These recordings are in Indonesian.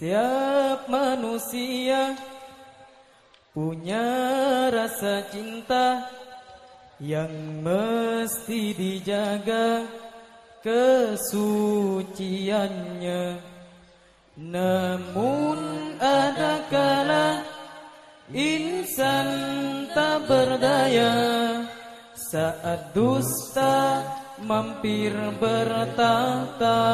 Setiap manusia punya rasa cinta yang mesti dijaga kesuciannya. Namun ada kala insan tak berdaya saat dusta mampir bertata.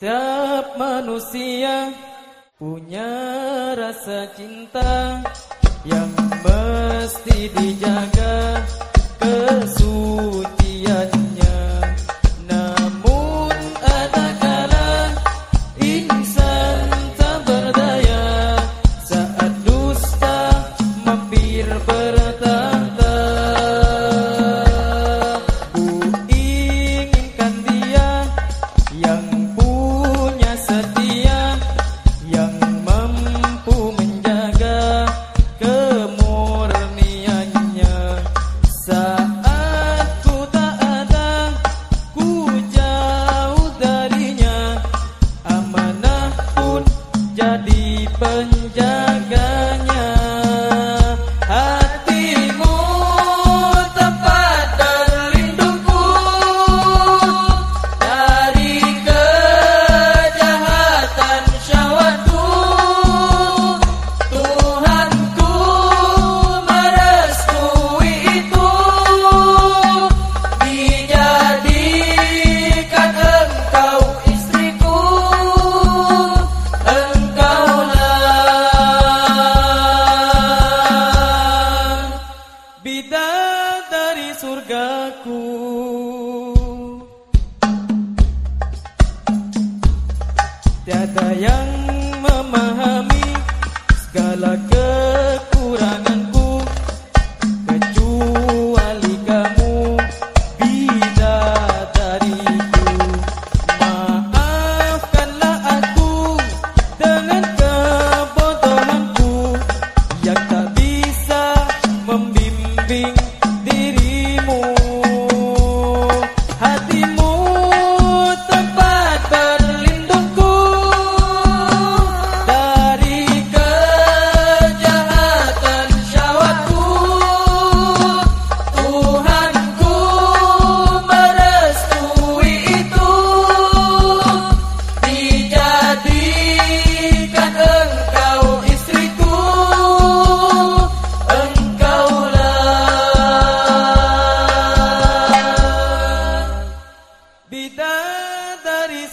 Setiap manusia punya rasa cinta yang mesti dijaga kesuciannya. Jadi surgaku. Tiada yang memahami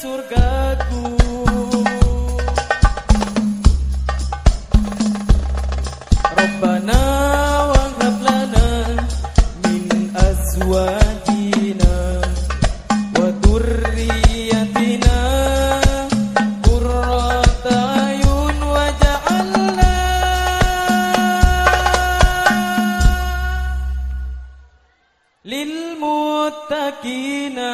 surgaku. Rabbana wa hab min azwajina wa dhurriyyatina qurrata ayun waj'alna. Lil muttaqina